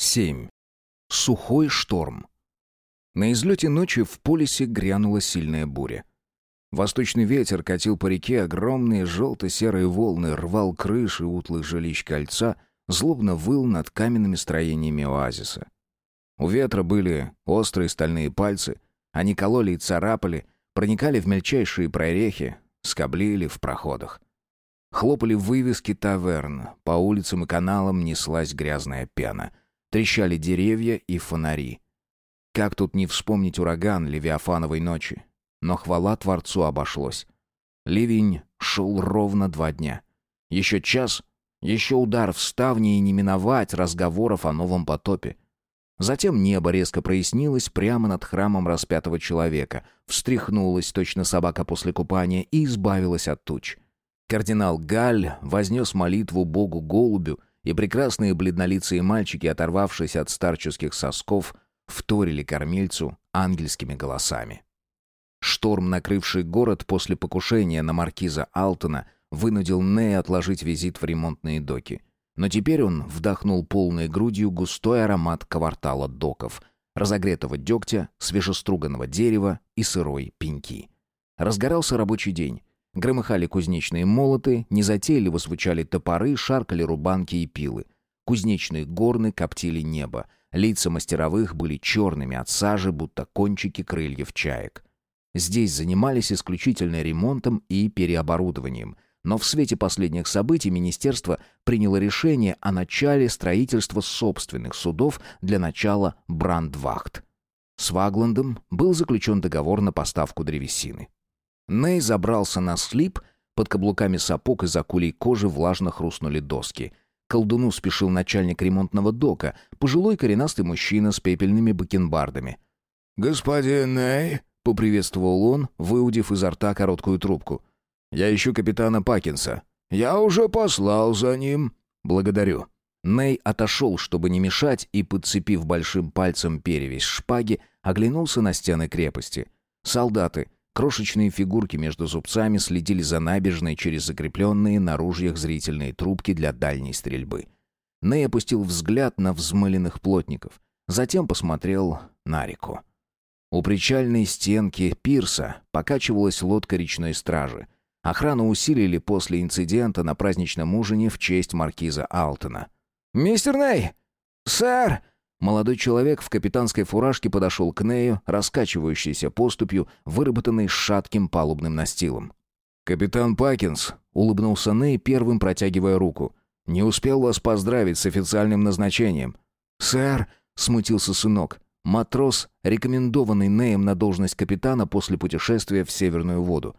7. Сухой шторм. На излете ночи в полисе грянула сильная буря. Восточный ветер катил по реке огромные желто-серые волны, рвал крыши утлых жилищ кольца, злобно выл над каменными строениями оазиса. У ветра были острые стальные пальцы, они кололи и царапали, проникали в мельчайшие прорехи, скоблили в проходах. Хлопали вывески таверн, по улицам и каналам неслась грязная пена. Трещали деревья и фонари. Как тут не вспомнить ураган Левиафановой ночи? Но хвала Творцу обошлось. Ливень шел ровно два дня. Еще час, еще удар в ставни и не миновать разговоров о новом потопе. Затем небо резко прояснилось прямо над храмом распятого человека, встряхнулось, точно собака после купания, и избавилось от туч. Кардинал Галь вознес молитву богу-голубю, и прекрасные бледнолицые мальчики, оторвавшись от старческих сосков, вторили кормильцу ангельскими голосами. Шторм, накрывший город после покушения на маркиза Алтона, вынудил Нея отложить визит в ремонтные доки. Но теперь он вдохнул полной грудью густой аромат квартала доков, разогретого дегтя, свежеструганного дерева и сырой пеньки. Разгорался рабочий день. Громыхали кузнечные молоты, незатейливо звучали топоры, шаркали рубанки и пилы. Кузнечные горны коптили небо. Лица мастеровых были черными от сажи, будто кончики крыльев чаек. Здесь занимались исключительно ремонтом и переоборудованием. Но в свете последних событий министерство приняло решение о начале строительства собственных судов для начала брандвахт. С Вагландом был заключен договор на поставку древесины. Ней забрался на слип, под каблуками сапог из акулей кожи влажно хрустнули доски. Колдуну спешил начальник ремонтного дока, пожилой коренастый мужчина с пепельными бакенбардами. «Господин Ней?» — поприветствовал он, выудив изо рта короткую трубку. «Я ищу капитана Пакинса». «Я уже послал за ним». «Благодарю». Ней отошел, чтобы не мешать, и, подцепив большим пальцем перевязь шпаги, оглянулся на стены крепости. Солдаты, Крошечные фигурки между зубцами следили за набережной через закрепленные на ружьях зрительные трубки для дальней стрельбы. Ней опустил взгляд на взмыленных плотников, затем посмотрел на реку. У причальной стенки пирса покачивалась лодка речной стражи. Охрану усилили после инцидента на праздничном ужине в честь маркиза Алтона. «Мистер Ней! Сэр!» Молодой человек в капитанской фуражке подошел к Нею, раскачивающейся поступью, выработанной шатким палубным настилом. «Капитан Пакинс», — улыбнулся Ней, первым протягивая руку. «Не успел вас поздравить с официальным назначением». «Сэр», — смутился сынок, — матрос, рекомендованный Неем на должность капитана после путешествия в Северную воду.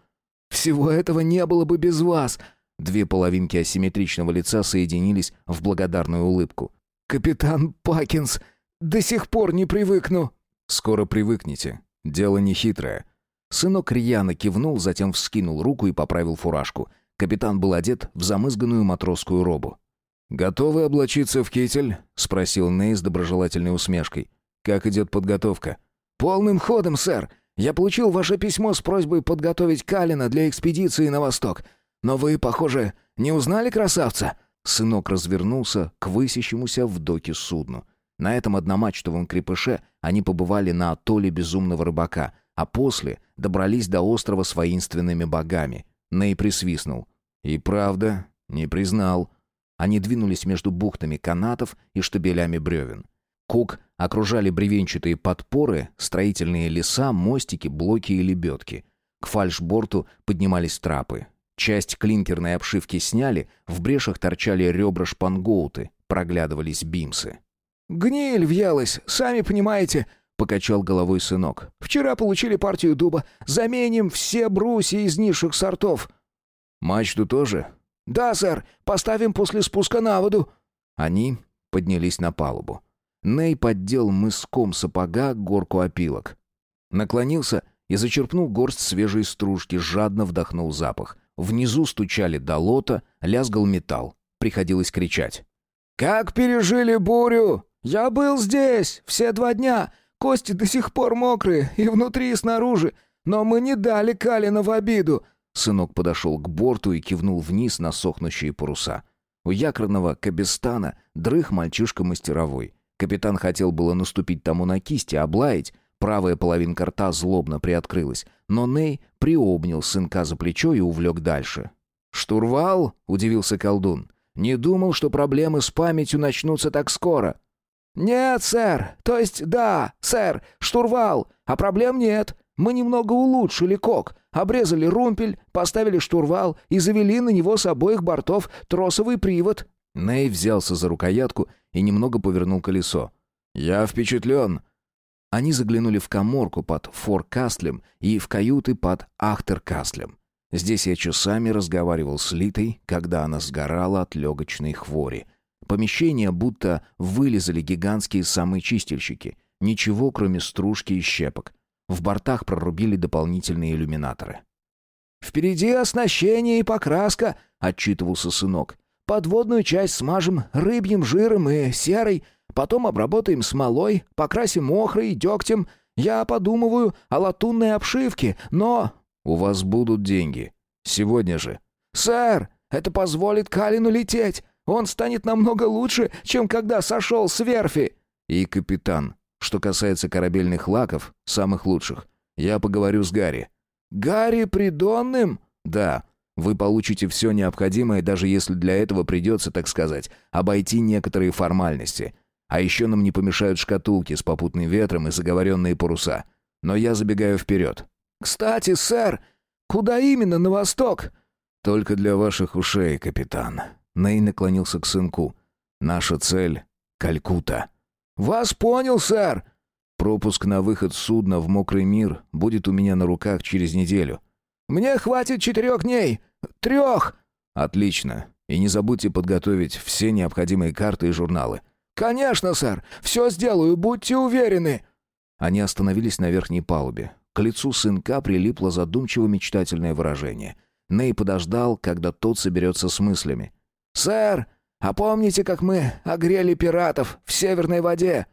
«Всего этого не было бы без вас!» Две половинки асимметричного лица соединились в благодарную улыбку. «Капитан Пакинс, до сих пор не привыкну». «Скоро привыкнете. Дело не хитрое». Сынок рьяно кивнул, затем вскинул руку и поправил фуражку. Капитан был одет в замызганную матросскую робу. «Готовы облачиться в китель?» — спросил Ней с доброжелательной усмешкой. «Как идет подготовка?» «Полным ходом, сэр. Я получил ваше письмо с просьбой подготовить Калина для экспедиции на восток. Но вы, похоже, не узнали красавца?» Сынок развернулся к высящемуся в доке судну. На этом одномачтовом крепыше они побывали на атолле безумного рыбака, а после добрались до острова с воинственными богами. Ней присвистнул. «И правда, не признал». Они двинулись между бухтами канатов и штабелями бревен. Кук окружали бревенчатые подпоры, строительные леса, мостики, блоки и лебедки. К фальшборту поднимались трапы. Часть клинкерной обшивки сняли, в брешах торчали ребра шпангоуты, проглядывались бимсы. «Гниль въелась, сами понимаете», — покачал головой сынок. «Вчера получили партию дуба. Заменим все брусья из низших сортов». «Мачту тоже?» «Да, сэр. Поставим после спуска на воду». Они поднялись на палубу. Ней поддел мыском сапога горку опилок. Наклонился и зачерпнул горсть свежей стружки, жадно вдохнул запах. Внизу стучали долота, лязгал металл. Приходилось кричать. «Как пережили бурю? Я был здесь все два дня. Кости до сих пор мокрые, и внутри, и снаружи. Но мы не дали Калина в обиду». Сынок подошел к борту и кивнул вниз на сохнущие паруса. У якорного кабестана дрых мальчишка мастеровой. Капитан хотел было наступить тому на кисти, облаять, правая половинка рта злобно приоткрылась, но Ней приобнял сынка за плечо и увлек дальше. «Штурвал?» — удивился колдун. «Не думал, что проблемы с памятью начнутся так скоро». «Нет, сэр. То есть, да, сэр, штурвал. А проблем нет. Мы немного улучшили кок, обрезали румпель, поставили штурвал и завели на него с обоих бортов тросовый привод». Ней взялся за рукоятку и немного повернул колесо. «Я впечатлен». Они заглянули в коморку под форкастлем и в каюты под ахтеркастлем. Здесь я часами разговаривал с Литой, когда она сгорала от легочной хвори. Помещение будто вылезали гигантские самые-чистильщики. Ничего, кроме стружки и щепок. В бортах прорубили дополнительные иллюминаторы. «Впереди оснащение и покраска», — отчитывался сынок. «Подводную часть смажем рыбьим жиром и серой, потом обработаем смолой, покрасим охрой и дегтем. Я подумываю о латунной обшивке, но...» «У вас будут деньги. Сегодня же». «Сэр, это позволит Калину лететь. Он станет намного лучше, чем когда сошел с верфи». «И капитан. Что касается корабельных лаков, самых лучших, я поговорю с Гарри». «Гарри Придонным?» «Да. Вы получите все необходимое, даже если для этого придется, так сказать, обойти некоторые формальности. А еще нам не помешают шкатулки с попутным ветром и заговоренные паруса. Но я забегаю вперед». «Кстати, сэр, куда именно на восток?» «Только для ваших ушей, капитан». Ней наклонился к сынку. «Наша цель — Калькута». «Вас понял, сэр!» «Пропуск на выход судна в мокрый мир будет у меня на руках через неделю». «Мне хватит четырех дней! Трех!» «Отлично. И не забудьте подготовить все необходимые карты и журналы». «Конечно, сэр! Все сделаю, будьте уверены!» Они остановились на верхней палубе. К лицу сынка прилипло задумчиво-мечтательное выражение. Ней подождал, когда тот соберется с мыслями. «Сэр, а помните, как мы огрели пиратов в Северной воде?»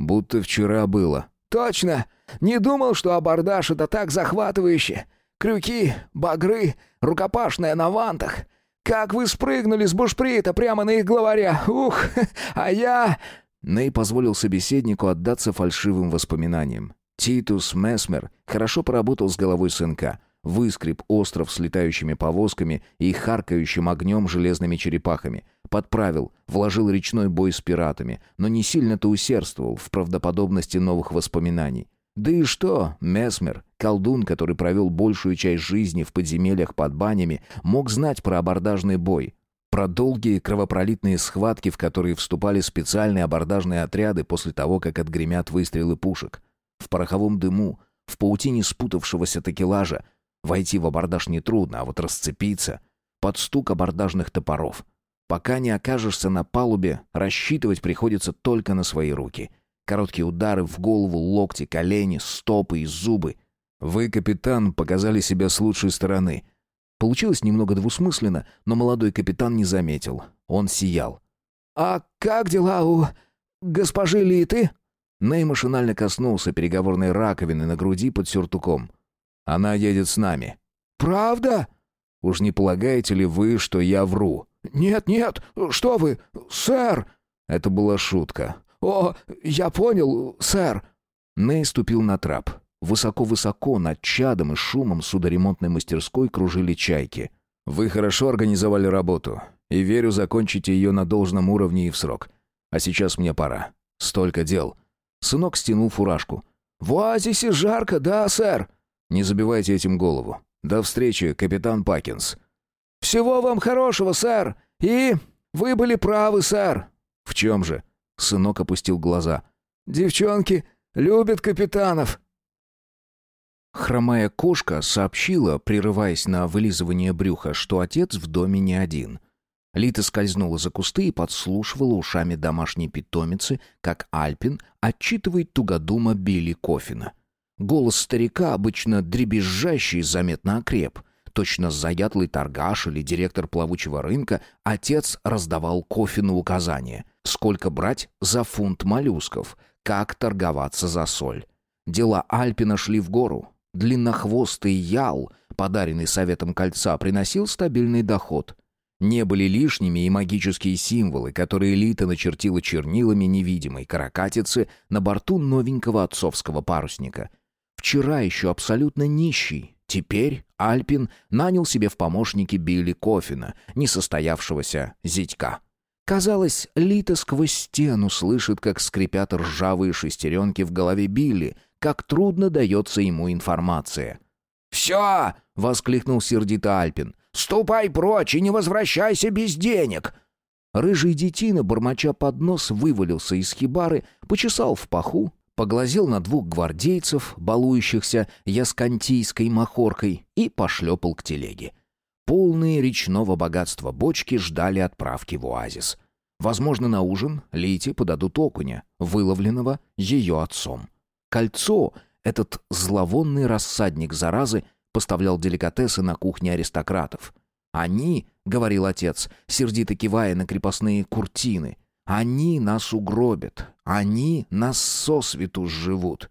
«Будто вчера было». «Точно! Не думал, что абордаж — это так захватывающе! Крюки, багры, рукопашная на вантах! Как вы спрыгнули с бушприта прямо на их главаря! Ух! А я...» Ней позволил собеседнику отдаться фальшивым воспоминаниям. Титус Месмер хорошо поработал с головой сынка — выскреб остров с летающими повозками и харкающим огнем железными черепахами, подправил, вложил речной бой с пиратами, но не сильно-то усердствовал в правдоподобности новых воспоминаний. Да и что, Месмер, колдун, который провел большую часть жизни в подземельях под банями, мог знать про абордажный бой, про долгие кровопролитные схватки, в которые вступали специальные абордажные отряды после того, как отгремят выстрелы пушек. В пороховом дыму, в паутине спутавшегося такелажа, Войти в абордаж нетрудно, а вот расцепиться — под стук абордажных топоров. Пока не окажешься на палубе, рассчитывать приходится только на свои руки. Короткие удары в голову, локти, колени, стопы и зубы. Вы, капитан, показали себя с лучшей стороны. Получилось немного двусмысленно, но молодой капитан не заметил. Он сиял. «А как дела у госпожи Литы?» Ней машинально коснулся переговорной раковины на груди под сюртуком. Она едет с нами». «Правда?» «Уж не полагаете ли вы, что я вру?» «Нет, нет, что вы, сэр!» Это была шутка. «О, я понял, сэр!» Ней ступил на трап. Высоко-высоко над чадом и шумом судоремонтной мастерской кружили чайки. «Вы хорошо организовали работу, и верю, закончите ее на должном уровне и в срок. А сейчас мне пора. Столько дел». Сынок стянул фуражку. «В оазисе жарко, да, сэр?» Не забивайте этим голову. До встречи, капитан Пакинс». «Всего вам хорошего, сэр! И вы были правы, сэр!» «В чем же?» Сынок опустил глаза. «Девчонки любят капитанов!» Хромая кошка сообщила, прерываясь на вылизывание брюха, что отец в доме не один. Лита скользнула за кусты и подслушивала ушами домашней питомицы, как Альпин отчитывает тугодума Билли Кофина — Голос старика, обычно дребезжащий, заметно окреп. Точно заядлый торгаш или директор плавучего рынка, отец раздавал кофе на указание. Сколько брать за фунт моллюсков? Как торговаться за соль? Дела Альпина шли в гору. Длиннохвостый ял, подаренный Советом Кольца, приносил стабильный доход. Не были лишними и магические символы, которые Лита начертила чернилами невидимой каракатицы на борту новенького отцовского парусника. Вчера еще абсолютно нищий, теперь Альпин нанял себе в помощники Билли Кофина, несостоявшегося зятька. Казалось, Лита сквозь стену слышит, как скрипят ржавые шестеренки в голове Билли, как трудно дается ему информация. «Все!» — воскликнул сердито Альпин. «Ступай прочь и не возвращайся без денег!» Рыжий детина, бормоча под нос, вывалился из хибары, почесал в паху, поглазел на двух гвардейцев, балующихся яскантийской махоркой, и пошлепал к телеге. Полные речного богатства бочки ждали отправки в оазис. Возможно, на ужин Лите подадут окуня, выловленного ее отцом. Кольцо, этот зловонный рассадник заразы, поставлял деликатесы на кухне аристократов. «Они», — говорил отец, сердито кивая на крепостные куртины, «они нас угробят, они нас сосвету сживут».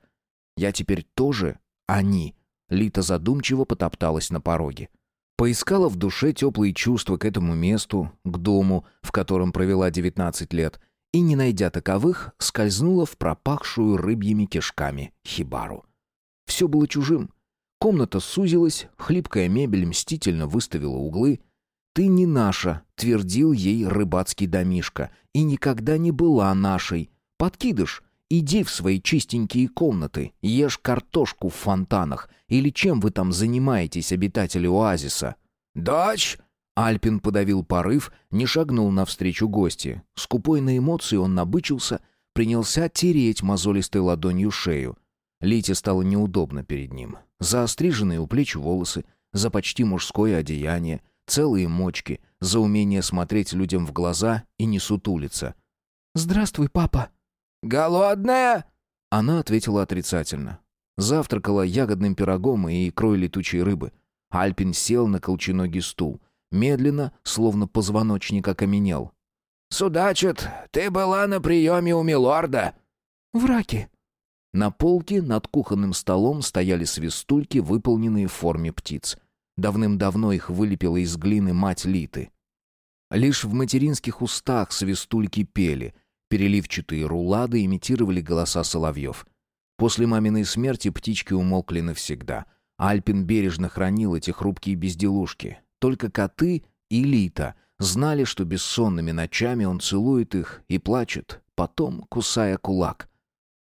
«Я теперь тоже они», — Лита задумчиво потопталась на пороге. Поискала в душе теплые чувства к этому месту, к дому, в котором провела 19 лет, и, не найдя таковых, скользнула в пропахшую рыбьими кишками хибару. Все было чужим. Комната сузилась, хлипкая мебель мстительно выставила углы. «Ты не наша», — твердил ей рыбацкий домишка, — «и никогда не была нашей. Подкидыш, иди в свои чистенькие комнаты, ешь картошку в фонтанах, или чем вы там занимаетесь, обитатели оазиса?» «Дочь!» Альпин подавил порыв, не шагнул навстречу гости. Скупой на эмоции он набычился, принялся тереть мозолистой ладонью шею. Лите стало неудобно перед ним. Заостриженные у плеч волосы, за почти мужское одеяние, целые мочки, за умение смотреть людям в глаза и не сутулиться. «Здравствуй, папа!» «Голодная?» Она ответила отрицательно. Завтракала ягодным пирогом и икрой летучей рыбы. Альпин сел на колченогий стул. Медленно, словно позвоночник окаменел. «Судачит, ты была на приеме у милорда?» «В раке». На полке над кухонным столом стояли свистульки, выполненные в форме птиц. Давным-давно их вылепила из глины мать Литы. Лишь в материнских устах свистульки пели. Переливчатые рулады имитировали голоса соловьев. После маминой смерти птички умолкли навсегда. Альпин бережно хранил эти хрупкие безделушки. Только коты и Лита знали, что бессонными ночами он целует их и плачет, потом кусая кулак.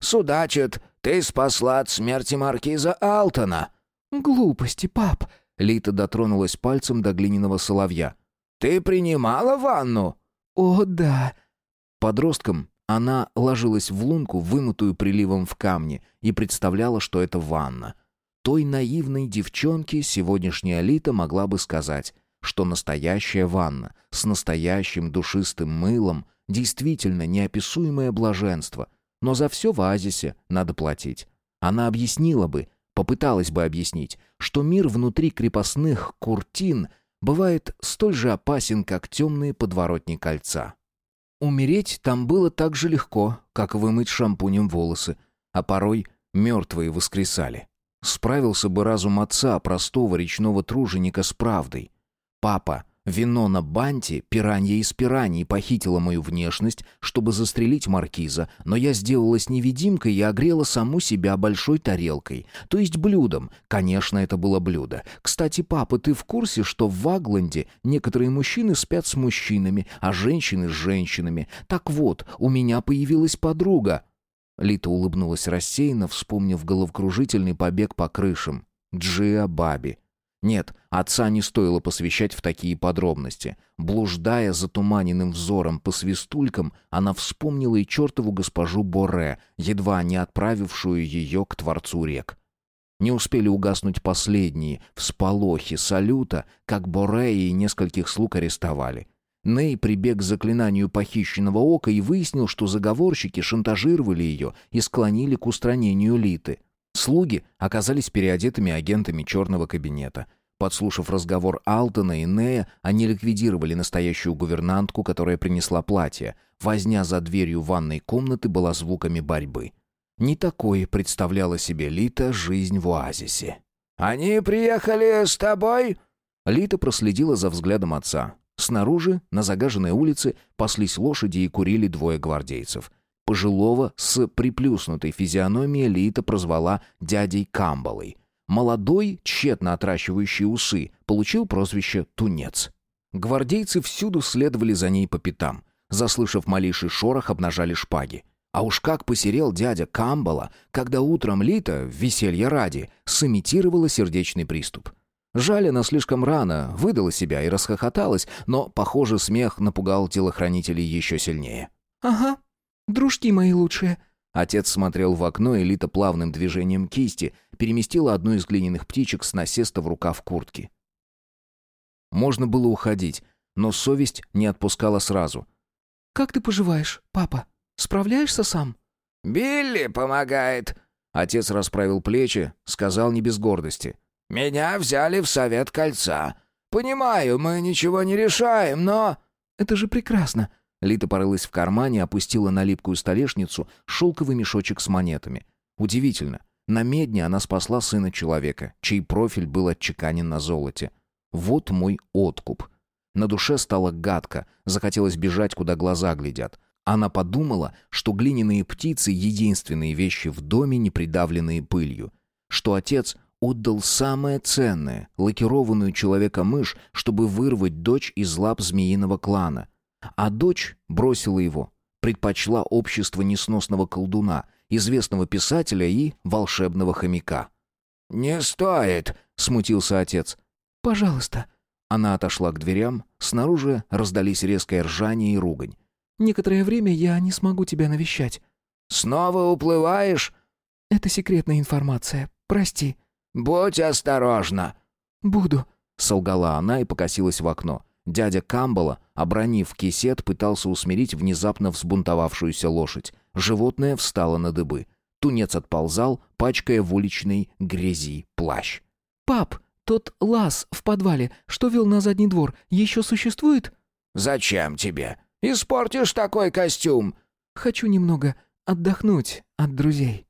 «Судачит, ты спасла от смерти маркиза Алтона!» «Глупости, пап!» Лита дотронулась пальцем до глиняного соловья. «Ты принимала ванну?» «О, да!» Подростком она ложилась в лунку, вымытую приливом в камне, и представляла, что это ванна. Той наивной девчонке сегодняшняя Алита могла бы сказать, что настоящая ванна с настоящим душистым мылом действительно неописуемое блаженство, но за все в оазисе надо платить. Она объяснила бы, попыталась бы объяснить, что мир внутри крепостных куртин бывает столь же опасен, как темные подворотни кольца. Умереть там было так же легко, как вымыть шампунем волосы, а порой мертвые воскресали. Справился бы разум отца, простого речного труженика, с правдой. Папа, вино на банте, пиранья из пираний похитила мою внешность, чтобы застрелить маркиза, но я сделалась невидимкой и огрела саму себя большой тарелкой, то есть блюдом. Конечно, это было блюдо. Кстати, папа, ты в курсе, что в Вагленде некоторые мужчины спят с мужчинами, а женщины с женщинами? Так вот, у меня появилась подруга. Лита улыбнулась рассеянно, вспомнив головокружительный побег по крышам. Джиа Баби. Нет, отца не стоило посвящать в такие подробности. Блуждая затуманенным взором по свистулькам, она вспомнила и чертову госпожу Боре, едва не отправившую ее к Творцу рек. Не успели угаснуть последние всполохи салюта, как Боре и нескольких слуг арестовали. Ней прибег к заклинанию похищенного ока и выяснил, что заговорщики шантажировали ее и склонили к устранению Литы. Слуги оказались переодетыми агентами черного кабинета. Подслушав разговор Алтона и Нея, они ликвидировали настоящую гувернантку, которая принесла платье. Возня за дверью ванной комнаты была звуками борьбы. Не такой представляла себе Лита жизнь в оазисе. «Они приехали с тобой?» Лита проследила за взглядом отца. Снаружи, на загаженной улице, паслись лошади и курили двое гвардейцев. Пожилого с приплюснутой физиономией Лита прозвала дядей Камбалой. Молодой, тщетно отращивающий усы, получил прозвище «Тунец». Гвардейцы всюду следовали за ней по пятам. Заслышав малейший шорох, обнажали шпаги. А уж как посерел дядя Камбала, когда утром Лита, в веселье ради, сымитировала сердечный приступ. Жаль, она слишком рано выдала себя и расхохоталась, но, похоже, смех напугал телохранителей еще сильнее. «Ага, дружки мои лучшие». Отец смотрел в окно, и Лита плавным движением кисти переместила одну из глиняных птичек с насеста в рукав куртки. Можно было уходить, но совесть не отпускала сразу. «Как ты поживаешь, папа? Справляешься сам?» «Билли помогает», — отец расправил плечи, сказал не без гордости. Меня взяли в совет кольца. Понимаю, мы ничего не решаем, но...» «Это же прекрасно!» Лита порылась в кармане, опустила на липкую столешницу шелковый мешочек с монетами. Удивительно. На медне она спасла сына человека, чей профиль был отчеканен на золоте. Вот мой откуп. На душе стало гадко, захотелось бежать, куда глаза глядят. Она подумала, что глиняные птицы — единственные вещи в доме, не придавленные пылью. Что отец отдал самое ценное, лакированную человека-мышь, чтобы вырвать дочь из лап змеиного клана. А дочь бросила его, предпочла общество несносного колдуна, известного писателя и волшебного хомяка. «Не стоит», — смутился отец. «Пожалуйста». Она отошла к дверям, снаружи раздались резкое ржание и ругань. «Некоторое время я не смогу тебя навещать». «Снова уплываешь?» «Это секретная информация. Прости». «Будь осторожна!» «Буду», — солгала она и покосилась в окно. Дядя Камбала, обронив кисет, пытался усмирить внезапно взбунтовавшуюся лошадь. Животное встало на дыбы. Тунец отползал, пачкая в уличной грязи плащ. «Пап, тот лаз в подвале, что вел на задний двор, еще существует?» «Зачем тебе? Испортишь такой костюм!» «Хочу немного отдохнуть от друзей».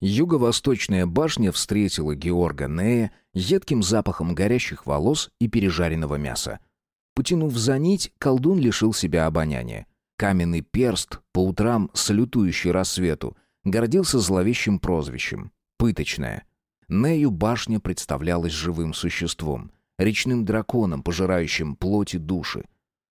Юго-восточная башня встретила Георга Нея едким запахом горящих волос и пережаренного мяса. Потянув за нить, колдун лишил себя обоняния. Каменный перст, по утрам салютующий рассвету, гордился зловещим прозвищем — «Пыточная». Нею башня представлялась живым существом, речным драконом, пожирающим плоть и души.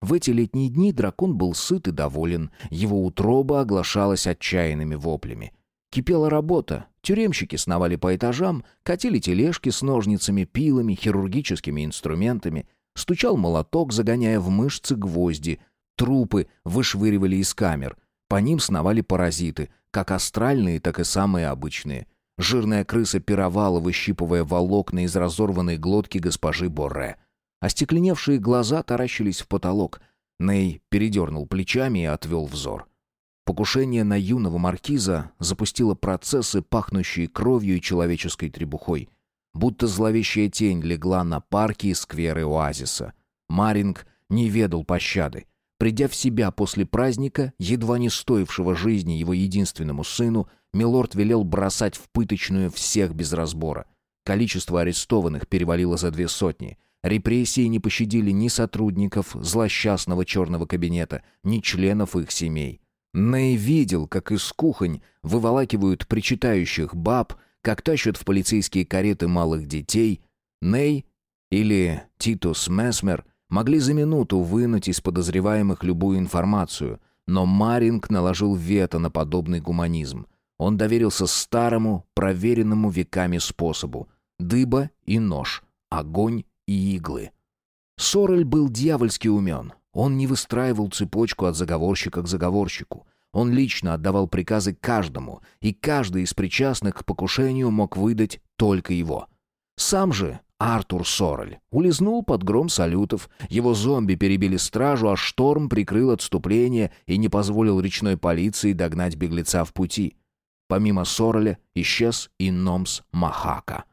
В эти летние дни дракон был сыт и доволен, его утроба оглашалась отчаянными воплями — Кипела работа. Тюремщики сновали по этажам, катили тележки с ножницами, пилами, хирургическими инструментами. Стучал молоток, загоняя в мышцы гвозди. Трупы вышвыривали из камер. По ним сновали паразиты, как астральные, так и самые обычные. Жирная крыса пировала, выщипывая волокна из разорванной глотки госпожи Борре. Остекленевшие глаза таращились в потолок. Ней передернул плечами и отвел взор. Покушение на юного маркиза запустило процессы, пахнущие кровью и человеческой требухой. Будто зловещая тень легла на парки и скверы оазиса. Маринг не ведал пощады. Придя в себя после праздника, едва не стоившего жизни его единственному сыну, Милорд велел бросать в пыточную всех без разбора. Количество арестованных перевалило за две сотни. Репрессии не пощадили ни сотрудников злосчастного черного кабинета, ни членов их семей. Ней видел, как из кухонь выволакивают причитающих баб, как тащат в полицейские кареты малых детей. Ней или Титус Месмер могли за минуту вынуть из подозреваемых любую информацию, но Маринг наложил вето на подобный гуманизм. Он доверился старому, проверенному веками способу — дыба и нож, огонь и иглы. Сорель был дьявольски умен. Он не выстраивал цепочку от заговорщика к заговорщику. Он лично отдавал приказы каждому, и каждый из причастных к покушению мог выдать только его. Сам же Артур Сорель улизнул под гром салютов, его зомби перебили стражу, а шторм прикрыл отступление и не позволил речной полиции догнать беглеца в пути. Помимо Сореля исчез и Номс Махака.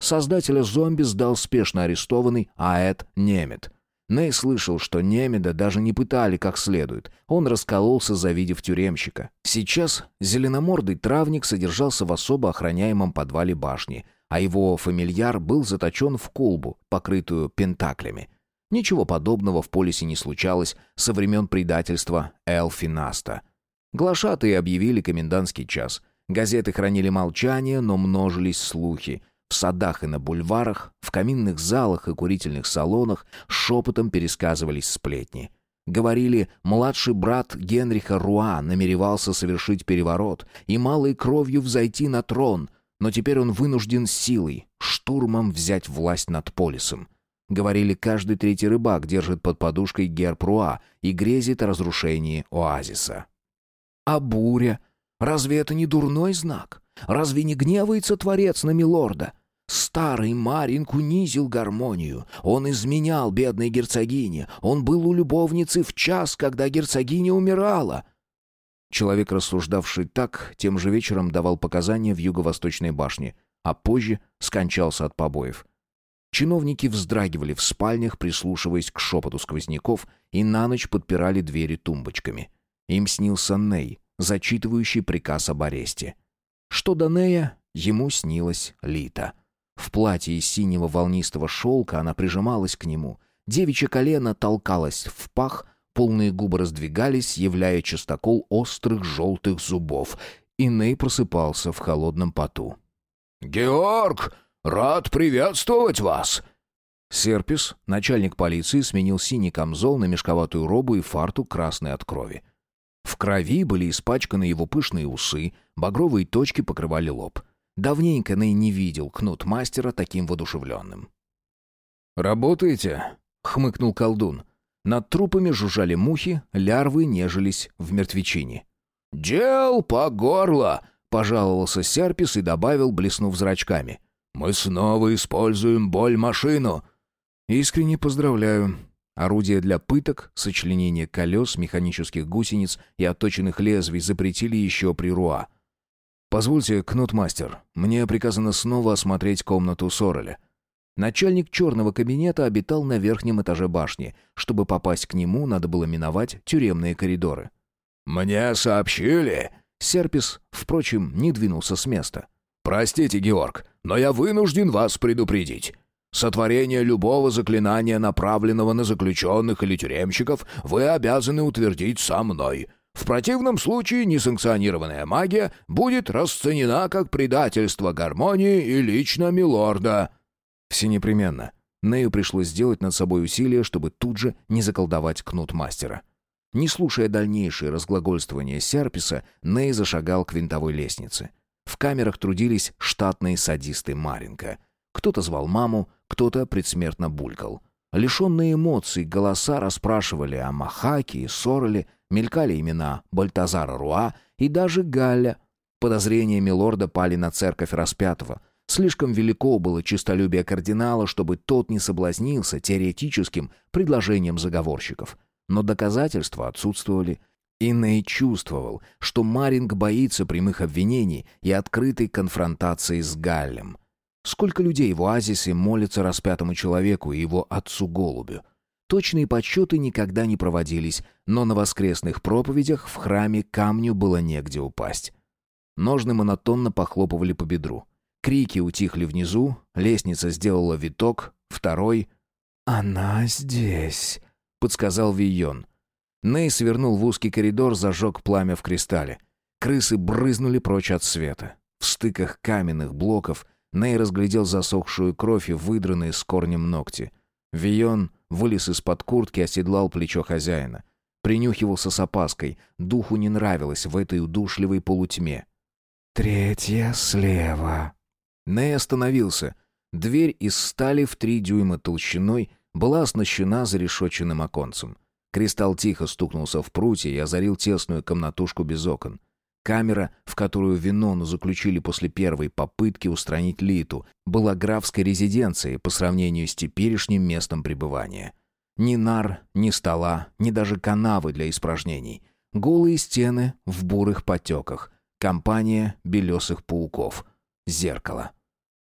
Создателя зомби сдал спешно арестованный Аэт Немет — Ней слышал, что Немеда даже не пытали как следует. Он раскололся, завидев тюремщика. Сейчас зеленомордый травник содержался в особо охраняемом подвале башни, а его фамильяр был заточен в колбу, покрытую пентаклями. Ничего подобного в полисе не случалось со времен предательства Элфинаста. Глашатые объявили комендантский час. Газеты хранили молчание, но множились слухи. В садах и на бульварах, в каминных залах и курительных салонах шепотом пересказывались сплетни. Говорили, младший брат Генриха Руа намеревался совершить переворот и малой кровью взойти на трон, но теперь он вынужден силой, штурмом взять власть над полисом. Говорили, каждый третий рыбак держит под подушкой герб Руа и грезит о разрушении оазиса. А буря? Разве это не дурной знак? Разве не гневается Творец на Милорда? Старый Маринг унизил гармонию. Он изменял бедной герцогине. Он был у любовницы в час, когда герцогиня умирала. Человек, рассуждавший так, тем же вечером давал показания в юго-восточной башне, а позже скончался от побоев. Чиновники вздрагивали в спальнях, прислушиваясь к шепоту сквозняков, и на ночь подпирали двери тумбочками. Им снился Ней, зачитывающий приказ об аресте. Что до Нея, ему снилась Лита. В платье из синего волнистого шелка она прижималась к нему. Девичье колено толкалось в пах, полные губы раздвигались, являя частокол острых желтых зубов. И просыпался в холодном поту. «Георг, рад приветствовать вас!» Серпис, начальник полиции, сменил синий камзол на мешковатую робу и фарту красной от крови. В крови были испачканы его пышные усы, багровые точки покрывали лоб. Давненько Ней не видел кнут мастера таким воодушевленным. «Работаете?» — хмыкнул колдун. Над трупами жужжали мухи, лярвы нежились в мертвечине. «Дел по горло!» — пожаловался Серпис и добавил, блеснув зрачками. «Мы снова используем боль-машину!» «Искренне поздравляю. Орудия для пыток, сочленение колес, механических гусениц и отточенных лезвий запретили еще при Руа. «Позвольте, кнутмастер, мне приказано снова осмотреть комнату Сореля». Начальник черного кабинета обитал на верхнем этаже башни. Чтобы попасть к нему, надо было миновать тюремные коридоры. «Мне сообщили...» Серпис, впрочем, не двинулся с места. «Простите, Георг, но я вынужден вас предупредить. Сотворение любого заклинания, направленного на заключенных или тюремщиков, вы обязаны утвердить со мной. В противном случае несанкционированная магия будет расценена как предательство гармонии и лично милорда». «Все непременно». Нею пришлось сделать над собой усилие, чтобы тут же не заколдовать кнут мастера. Не слушая дальнейшие разглагольствования Серписа, Ней зашагал к винтовой лестнице. В камерах трудились штатные садисты Маринка. Кто-то звал маму, кто-то предсмертно булькал. Лишенные эмоций голоса расспрашивали о Махаке и Сореле, мелькали имена Бальтазара Руа и даже Галля. Подозрения милорда пали на церковь распятого. Слишком велико было честолюбие кардинала, чтобы тот не соблазнился теоретическим предложением заговорщиков. Но доказательства отсутствовали. И Ней чувствовал, что Маринг боится прямых обвинений и открытой конфронтации с Галлем. Сколько людей в оазисе молятся распятому человеку и его отцу-голубю. Точные подсчеты никогда не проводились, но на воскресных проповедях в храме камню было негде упасть. Ножны монотонно похлопывали по бедру. Крики утихли внизу, лестница сделала виток, второй... «Она здесь», — подсказал Вийон. Ней свернул в узкий коридор, зажег пламя в кристалле. Крысы брызнули прочь от света. В стыках каменных блоков Ней разглядел засохшую кровь и выдранные с корнем ногти. Вион вылез из-под куртки, оседлал плечо хозяина. Принюхивался с опаской. Духу не нравилось в этой удушливой полутьме. «Третья слева». Ней остановился. Дверь из стали в три дюйма толщиной была оснащена зарешоченным оконцем. Кристалл тихо стукнулся в прутье и озарил тесную комнатушку без окон. Камера, в которую Винону заключили после первой попытки устранить Литу, была графской резиденцией по сравнению с теперешним местом пребывания. Ни нар, ни стола, ни даже канавы для испражнений. Голые стены в бурых потеках. Компания белесых пауков. Зеркало.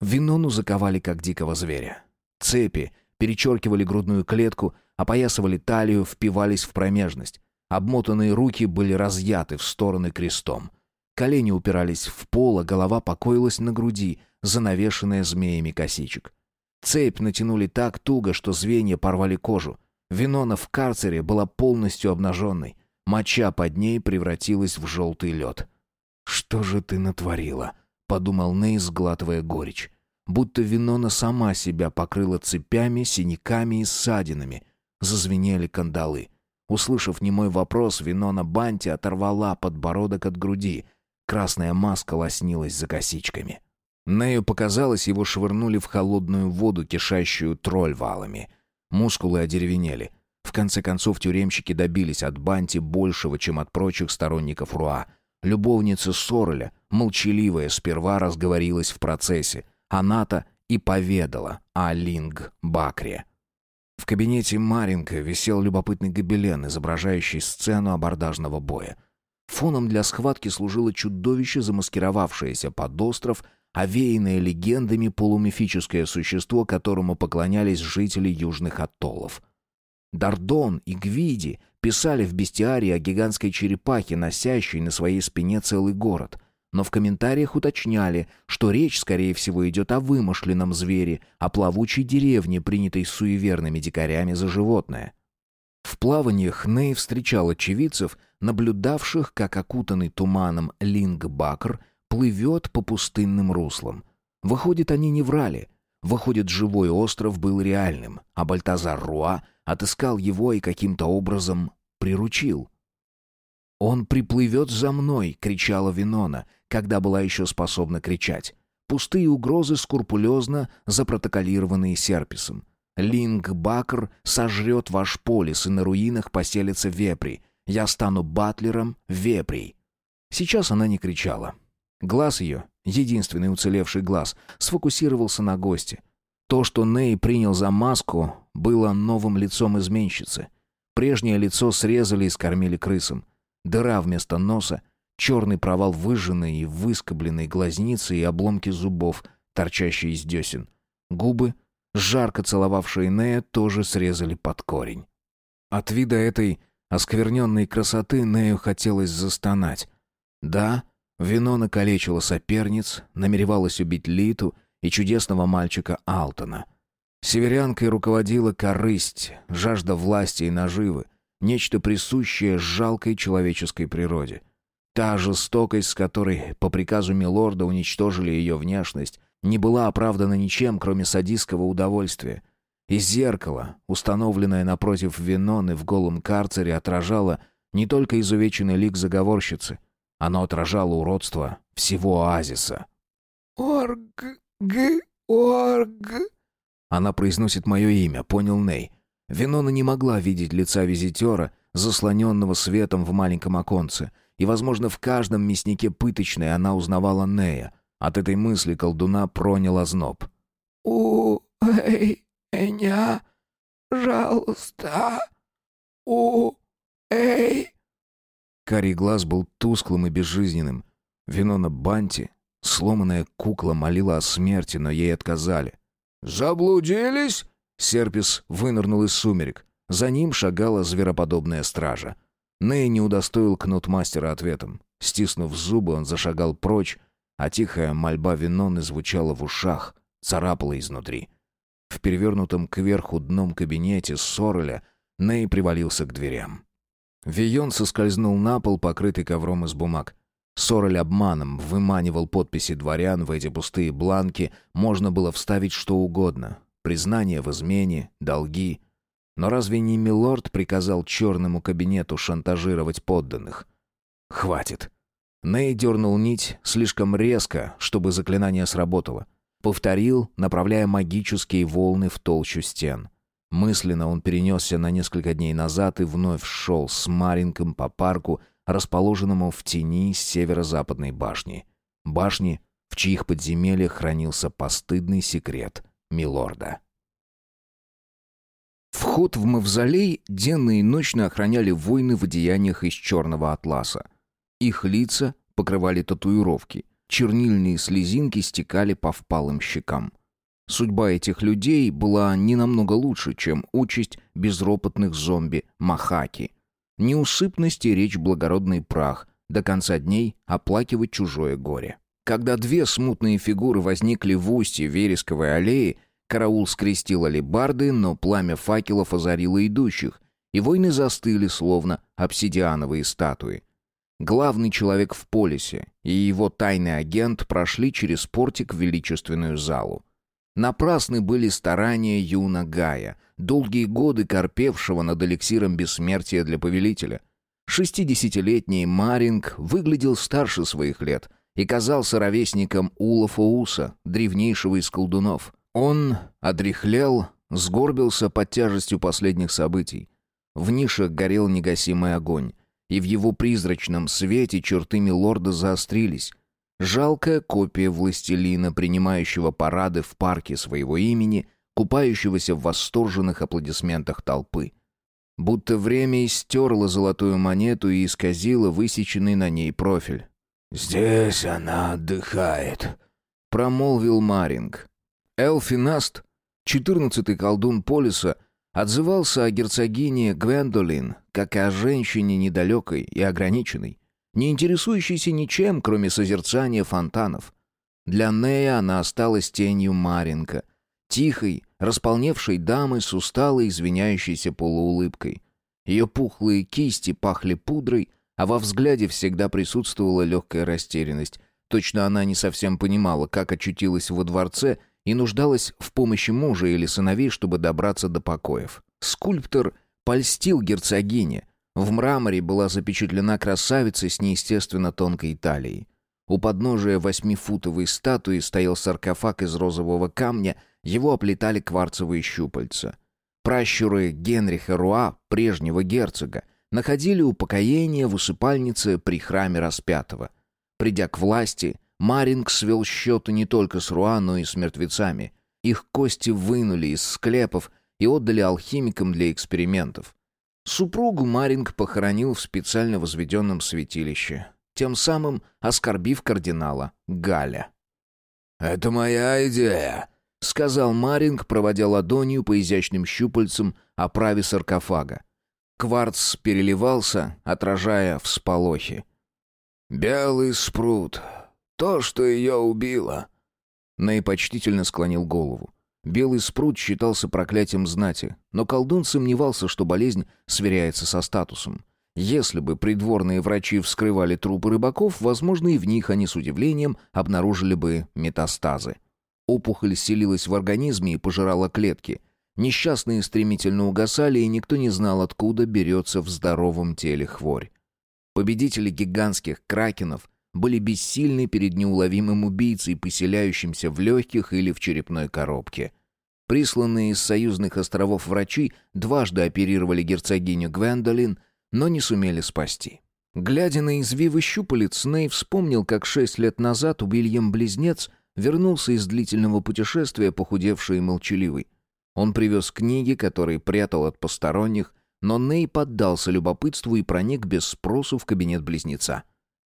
Винону заковали как дикого зверя. Цепи перечеркивали грудную клетку, опоясывали талию, впивались в промежность. Обмотанные руки были разъяты в стороны крестом. Колени упирались в пол, а голова покоилась на груди, занавешенная змеями косичек. Цепь натянули так туго, что звенья порвали кожу. Винона в карцере была полностью обнаженной. Моча под ней превратилась в желтый лед. «Что же ты натворила?» — подумал Ней, сглатывая горечь. Будто Винона сама себя покрыла цепями, синяками и ссадинами. Зазвенели кандалы. Услышав немой вопрос, Винона Банти оторвала подбородок от груди. Красная маска лоснилась за косичками. Нею показалось, его швырнули в холодную воду, кишащую тролль валами. Мускулы одеревенели. В конце концов тюремщики добились от Банти большего, чем от прочих сторонников Руа. Любовница Сороля, молчаливая, сперва разговорилась в процессе. Она-то и поведала о Линг Бакре. В кабинете Маринка висел любопытный гобелен, изображающий сцену абордажного боя. Фоном для схватки служило чудовище, замаскировавшееся под остров — овеянное легендами полумифическое существо, которому поклонялись жители южных атоллов. Дардон и Гвиди писали в бестиарии о гигантской черепахе, носящей на своей спине целый город, но в комментариях уточняли, что речь, скорее всего, идет о вымышленном звере, о плавучей деревне, принятой суеверными дикарями за животное. В плаваниях Ней встречал очевидцев, наблюдавших, как окутанный туманом Линг-Бакр плывет по пустынным руслам. Выходит, они не врали. Выходит, живой остров был реальным, а Бальтазар Руа отыскал его и каким-то образом приручил. «Он приплывет за мной!» — кричала Винона, когда была еще способна кричать. Пустые угрозы скрупулезно запротоколированные Серписом. Линг Бакр сожрет ваш полис, и на руинах поселится вепри. Я стану батлером вепрей. Сейчас она не кричала. Глаз ее, единственный уцелевший глаз, сфокусировался на госте. То, что Ней принял за маску, было новым лицом изменщицы. Прежнее лицо срезали и скормили крысам. Дыра вместо носа, черный провал выжженной и выскобленной глазницы и обломки зубов, торчащие из десен. Губы, жарко целовавшие Нея, тоже срезали под корень. От вида этой оскверненной красоты Нею хотелось застонать. Да, Вино накалечило соперниц, намеревалось убить Литу и чудесного мальчика Алтона. Северянкой руководила корысть, жажда власти и наживы, нечто присущее жалкой человеческой природе. Та жестокость, с которой по приказу милорда уничтожили ее внешность, не была оправдана ничем, кроме садистского удовольствия. Из зеркала, установленное напротив Виноны в голом карцере, отражало не только изувеченный лик заговорщицы — оно отражало уродство всего оазиса. «Орг... г... орг...» Она произносит мое имя, понял Ней. Винона не могла видеть лица визитера, заслоненного светом в маленьком оконце, и, возможно, в каждом мяснике пыточной она узнавала Нея. От этой мысли колдуна пронял озноб. «У... эй... эня... жалуйста... у... эй...» Карий глаз был тусклым и безжизненным. Винона Банти, сломанная кукла, молила о смерти, но ей отказали. «Заблудились?» Серпис вынырнул из сумерек. За ним шагала звероподобная стража. Ней не удостоил кнут мастера ответом. Стиснув зубы, он зашагал прочь, а тихая мольба Виноны звучала в ушах, царапала изнутри. В перевернутом кверху дном кабинете Сореля Ней привалился к дверям. Вион соскользнул на пол, покрытый ковром из бумаг. Сорель обманом выманивал подписи дворян в эти пустые бланки, можно было вставить что угодно. Признание в измене, долги. Но разве не Милорд приказал черному кабинету шантажировать подданных? Хватит. Ней дернул нить слишком резко, чтобы заклинание сработало. Повторил, направляя магические волны в толщу стен. Мысленно он перенесся на несколько дней назад и вновь шел с Маринком по парку, расположенному в тени северо-западной башни. Башни, в чьих подземельях хранился постыдный секрет Милорда. Вход в мавзолей денно и ночно охраняли воины в одеяниях из черного атласа. Их лица покрывали татуировки, чернильные слезинки стекали по впалым щекам. Судьба этих людей была не намного лучше, чем участь безропотных зомби Махаки. неусыпно стеречь благородный прах, до конца дней оплакивать чужое горе. Когда две смутные фигуры возникли в устье вересковой аллеи, караул скрестил алебарды, но пламя факелов озарило идущих, и воины застыли, словно обсидиановые статуи. Главный человек в полисе и его тайный агент прошли через портик в величественную залу. Напрасны были старания Юна Гая, долгие годы корпевшего над эликсиром бессмертия для повелителя. Шестидесятилетний Маринг выглядел старше своих лет и казался ровесником Улафа Уса, древнейшего из колдунов. Он одряхлел, сгорбился под тяжестью последних событий. В нишах горел негасимый огонь, и в его призрачном свете черты милорда заострились. Жалкая копия властелина, принимающего парады в парке своего имени, купающегося в восторженных аплодисментах толпы. Будто время истерло золотую монету и исказило высеченный на ней профиль. «Здесь она отдыхает», — промолвил Маринг. Элфинаст, четырнадцатый колдун Полиса, отзывался о герцогине Гвендолин как о женщине недалекой и ограниченной, не интересующейся ничем, кроме созерцания фонтанов. Для Нея она осталась тенью Маринка, тихой, располневшей дамы с усталой, извиняющейся полуулыбкой. Ее пухлые кисти пахли пудрой, а во взгляде всегда присутствовала легкая растерянность. Точно она не совсем понимала, как очутилась во дворце и нуждалась в помощи мужа или сыновей, чтобы добраться до покоев. Скульптор польстил герцогине. В мраморе была запечатлена красавица с неестественно тонкой талией. У подножия восьмифутовой статуи стоял саркофаг из розового камня, его оплетали кварцевые щупальца. Пращуры Генриха Руа, прежнего герцога, находили упокоение в усыпальнице при храме распятого. Придя к власти, Маринг свел счеты не только с Руа, но и с мертвецами. Их кости вынули из склепов и отдали алхимикам для экспериментов. Супругу Маринг похоронил в специально возведенном святилище, тем самым оскорбив кардинала Галя. «Это моя идея», — сказал Маринг, проводя ладонью по изящным щупальцам оправе саркофага. Кварц переливался, отражая всполохи. «Белый спрут. То, что ее убило». Ней почтительно склонил голову. Белый спрут считался проклятием знати, но колдун сомневался, что болезнь сверяется со статусом. Если бы придворные врачи вскрывали трупы рыбаков, возможно, и в них они с удивлением обнаружили бы метастазы. Опухоль селилась в организме и пожирала клетки. Несчастные стремительно угасали, и никто не знал, откуда берется в здоровом теле хворь. Победители гигантских кракенов были бессильны перед неуловимым убийцей, поселяющимся в легких или в черепной коробке. Присланные из союзных островов врачи дважды оперировали герцогиню Гвендолин, но не сумели спасти. Глядя на извивы щупалец, Ней вспомнил, как шесть лет назад Уильям-близнец вернулся из длительного путешествия, похудевший и молчаливый. Он привез книги, которые прятал от посторонних, но Ней поддался любопытству и проник без спросу в кабинет близнеца.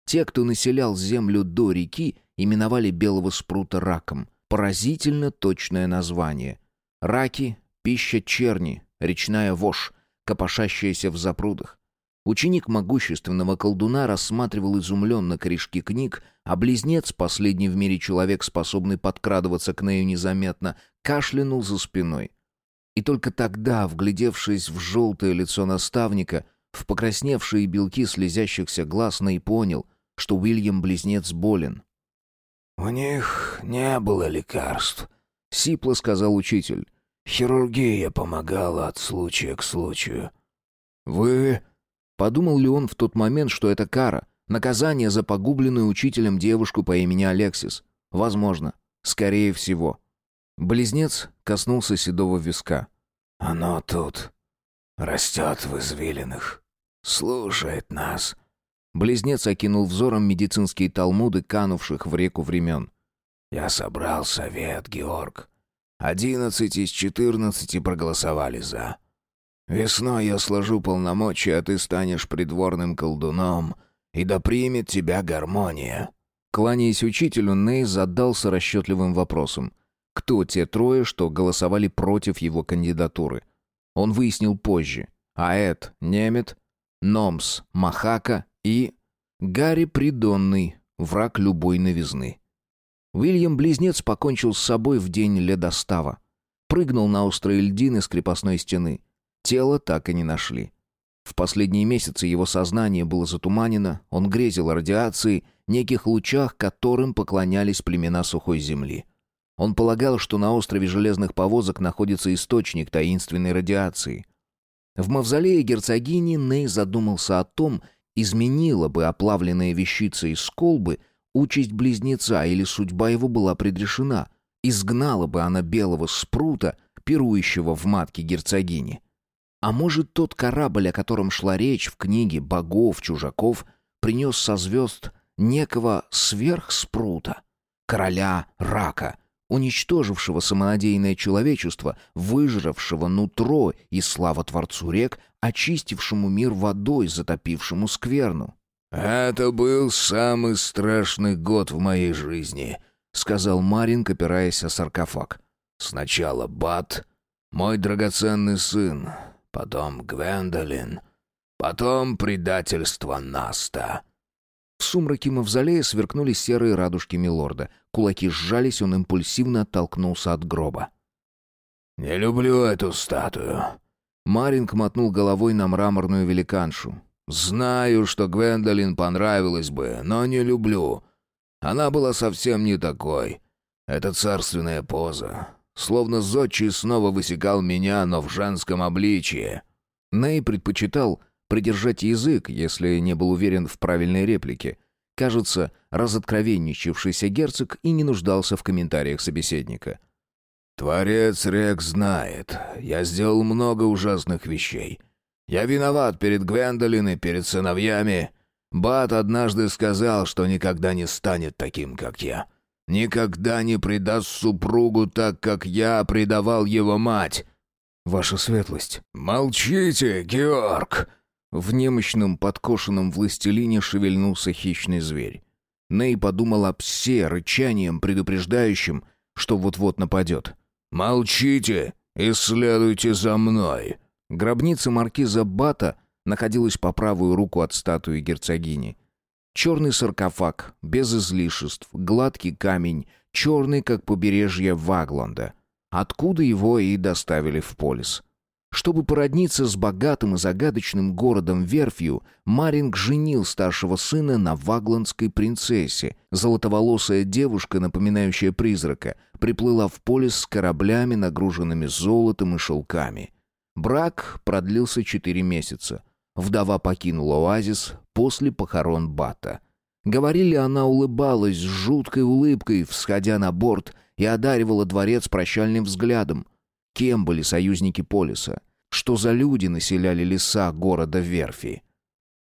Те, кто населял землю до реки, именовали белого спрута раком. Поразительно точное название. Раки — пища черни, речная вошь, копошащаяся в запрудах. Ученик могущественного колдуна рассматривал изумленно корешки книг, а близнец, последний в мире человек, способный подкрадываться к Нею незаметно, кашлянул за спиной. И только тогда, вглядевшись в желтое лицо наставника, в покрасневшие белки слезящихся глаз, Ней понял, что Уильям-близнец болен. «У них не было лекарств», — сипло сказал учитель. «Хирургия помогала от случая к случаю». «Вы...» Подумал ли он в тот момент, что это кара, наказание за погубленную учителем девушку по имени Алексис? Возможно. Скорее всего. Близнец коснулся седого виска. «Оно тут. Растет в извилинах. Слушает нас». Близнец окинул взором медицинские талмуды, канувших в реку времен. «Я собрал совет, Георг. Одиннадцать из четырнадцати проголосовали «за». Весной я сложу полномочия, а ты станешь придворным колдуном, и да примет тебя гармония». Кланяясь учителю, Ней задался расчетливым вопросом. Кто те трое, что голосовали против его кандидатуры? Он выяснил позже. А Эд, Немет, Номс Махака и Гарри Придонный, враг любой новизны. Уильям-близнец покончил с собой в день ледостава. Прыгнул на острые льдины с крепостной стены. Тело так и не нашли. В последние месяцы его сознание было затуманено, он грезил о радиации, неких лучах, которым поклонялись племена сухой земли. Он полагал, что на острове железных повозок находится источник таинственной радиации. В мавзолее герцогини Ней задумался о том, изменила бы оплавленная вещица из колбы участь близнеца или судьба его была предрешена, изгнала бы она белого спрута, пирующего в матке герцогини. А может, тот корабль, о котором шла речь в книге богов, чужаков, принес со звезд некого сверхспрута, короля рака, уничтожившего самонадеянное человечество, выжравшего нутро и слава Творцу рек, очистившему мир водой, затопившему скверну. «Это был самый страшный год в моей жизни», — сказал Марин, опираясь о саркофаг. «Сначала Бат, мой драгоценный сын, потом Гвендолин, потом предательство Наста». В сумраке мавзолея сверкнули серые радужки милорда. Кулаки сжались, он импульсивно оттолкнулся от гроба. «Не люблю эту статую». Маринг мотнул головой на мраморную великаншу. «Знаю, что Гвендолин понравилась бы, но не люблю. Она была совсем не такой. Это царственная поза. Словно зодчий снова высекал меня, но в женском обличье». Ней предпочитал придержать язык, если не был уверен в правильной реплике. Кажется, разоткровенничавшийся герцог и не нуждался в комментариях собеседника. «Творец Рек знает. Я сделал много ужасных вещей. Я виноват перед Гвендолин и перед сыновьями. Бат однажды сказал, что никогда не станет таким, как я. Никогда не предаст супругу так, как я предавал его мать». «Ваша светлость». «Молчите, Георг!» В немощном, подкошенном властелине шевельнулся хищный зверь. Ней подумал о псе, рычанием, предупреждающим, что вот-вот нападет. «Молчите и следуйте за мной!» Гробница маркиза Бата находилась по правую руку от статуи герцогини. Черный саркофаг, без излишеств, гладкий камень, черный, как побережье Вагланда. Откуда его и доставили в полис. Чтобы породниться с богатым и загадочным городом Верфью, Маринг женил старшего сына на вагландской принцессе. Золотоволосая девушка, напоминающая призрака, приплыла в полис с кораблями, нагруженными золотом и шелками. Брак продлился четыре месяца. Вдова покинула оазис после похорон Бата. Говорили, она улыбалась с жуткой улыбкой, всходя на борт, и одаривала дворец прощальным взглядом. Кем были союзники Полиса? Что за люди населяли леса города Верфи?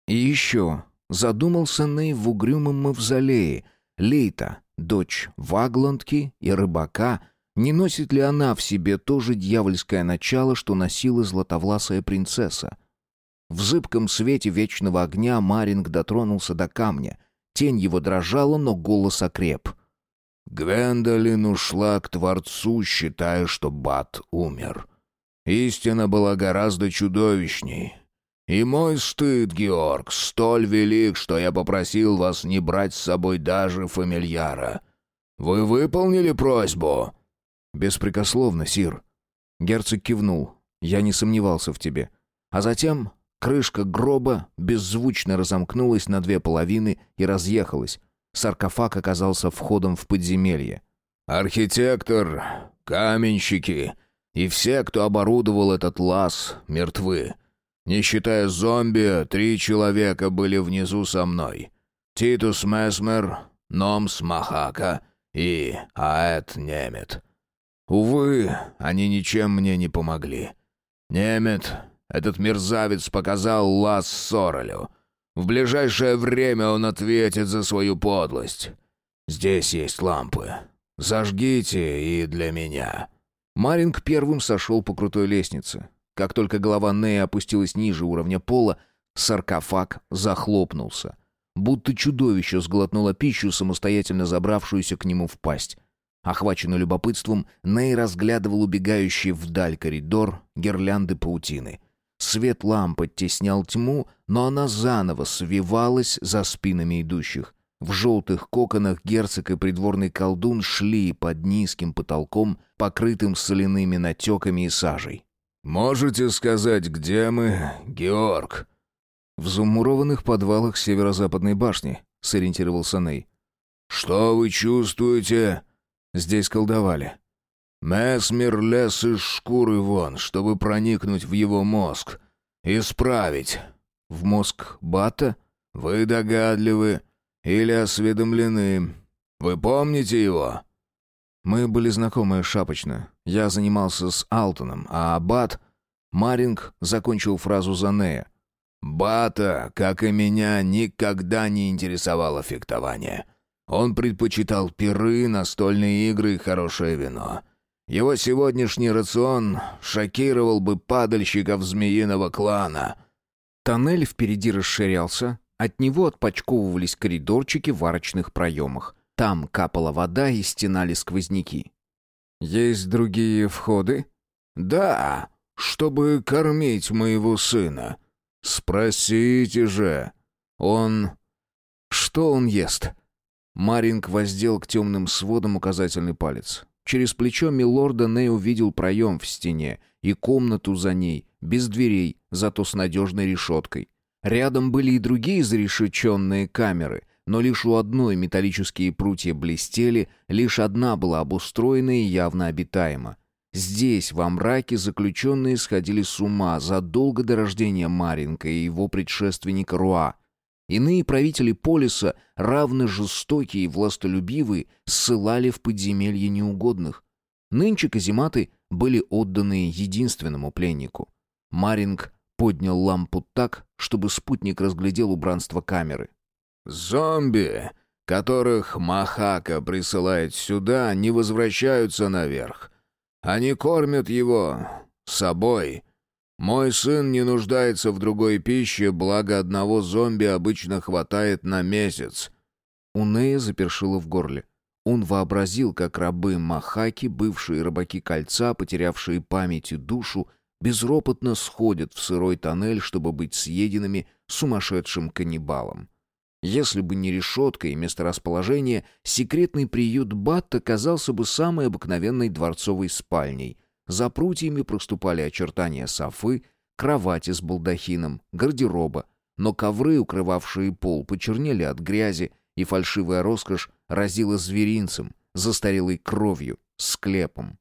И еще задумался Ней в угрюмом мавзолее. Лейта, дочь Вагландки и рыбака, не носит ли она в себе то же дьявольское начало, что носила златовласая принцесса? В зыбком свете вечного огня Маринг дотронулся до камня. Тень его дрожала, но голос окреп — Гвендолин ушла к Творцу, считая, что Бат умер. Истина была гораздо чудовищней. И мой стыд, Георг, столь велик, что я попросил вас не брать с собой даже фамильяра. Вы выполнили просьбу?» «Беспрекословно, Сир». Герцог кивнул. «Я не сомневался в тебе». А затем крышка гроба беззвучно разомкнулась на две половины и разъехалась, Саркофаг оказался входом в подземелье. «Архитектор, каменщики и все, кто оборудовал этот лаз, мертвы. Не считая зомби, три человека были внизу со мной. Титус Месмер, Номс Махака и Аэт Немет. Увы, они ничем мне не помогли. Немет, этот мерзавец показал лаз Соролю — в ближайшее время он ответит за свою подлость. Здесь есть лампы. Зажгите и для меня». Маринг первым сошел по крутой лестнице. Как только голова Нея опустилась ниже уровня пола, саркофаг захлопнулся. Будто чудовище сглотнуло пищу, самостоятельно забравшуюся к нему в пасть. Охваченный любопытством, Ней разглядывал убегающий вдаль коридор гирлянды паутины — Свет ламп оттеснял тьму, но она заново свивалась за спинами идущих. В желтых коконах герцог и придворный колдун шли под низким потолком, покрытым соляными натеками и сажей. «Можете сказать, где мы, Георг?» «В замурованных подвалах северо-западной башни», — сориентировался Ней. «Что вы чувствуете?» «Здесь колдовали». Месмер лез из шкуры вон, чтобы проникнуть в его мозг. Исправить. В мозг Бата? Вы догадливы или осведомлены. Вы помните его? Мы были знакомы шапочно. Я занимался с Алтоном, а Бат... Маринг закончил фразу за Нея. Бата, как и меня, никогда не интересовало фехтование. Он предпочитал пиры, настольные игры и хорошее вино. Его сегодняшний рацион шокировал бы падальщиков змеиного клана. Тоннель впереди расширялся, от него отпочковывались коридорчики в арочных проемах. Там капала вода и стенали сквозняки. «Есть другие входы?» «Да, чтобы кормить моего сына. Спросите же». «Он... что он ест?» Маринг воздел к темным сводам указательный палец. Через плечо милорда Ней увидел проем в стене и комнату за ней, без дверей, зато с надежной решеткой. Рядом были и другие зарешеченные камеры, но лишь у одной металлические прутья блестели, лишь одна была обустроена и явно обитаема. Здесь, во мраке, заключенные сходили с ума задолго до рождения Маринка и его предшественника Руа — Иные правители полиса, равно жестокие и властолюбивые, ссылали в подземелье неугодных. Нынче казематы были отданы единственному пленнику. Маринг поднял лампу так, чтобы спутник разглядел убранство камеры. «Зомби, которых Махака присылает сюда, не возвращаются наверх. Они кормят его собой» Мой сын не нуждается в другой пище, благо одного зомби обычно хватает на месяц». У Нея запершило в горле. Он вообразил, как рабы Махаки, бывшие рыбаки кольца, потерявшие память и душу, безропотно сходят в сырой тоннель, чтобы быть съеденными сумасшедшим каннибалом. Если бы не решетка и месторасположение, секретный приют Батта казался бы самой обыкновенной дворцовой спальней, за прутьями проступали очертания софы, кровати с балдахином, гардероба, но ковры, укрывавшие пол, почернели от грязи, и фальшивая роскошь разила зверинцем, застарелой кровью, склепом.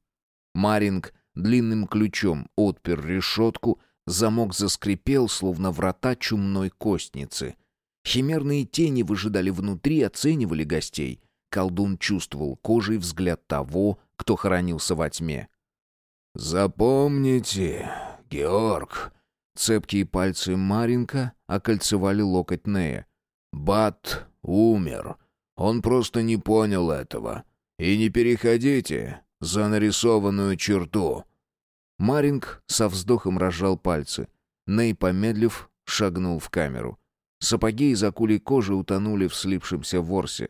Маринг длинным ключом отпер решетку, замок заскрипел, словно врата чумной костницы. Химерные тени выжидали внутри, оценивали гостей. Колдун чувствовал кожей взгляд того, кто хоронился во тьме. «Запомните, Георг...» Цепкие пальцы Маринка окольцевали локоть Нея. «Бат умер. Он просто не понял этого. И не переходите за нарисованную черту». Маринг со вздохом разжал пальцы. Ней, помедлив, шагнул в камеру. Сапоги из акулей кожи утонули в слипшемся ворсе.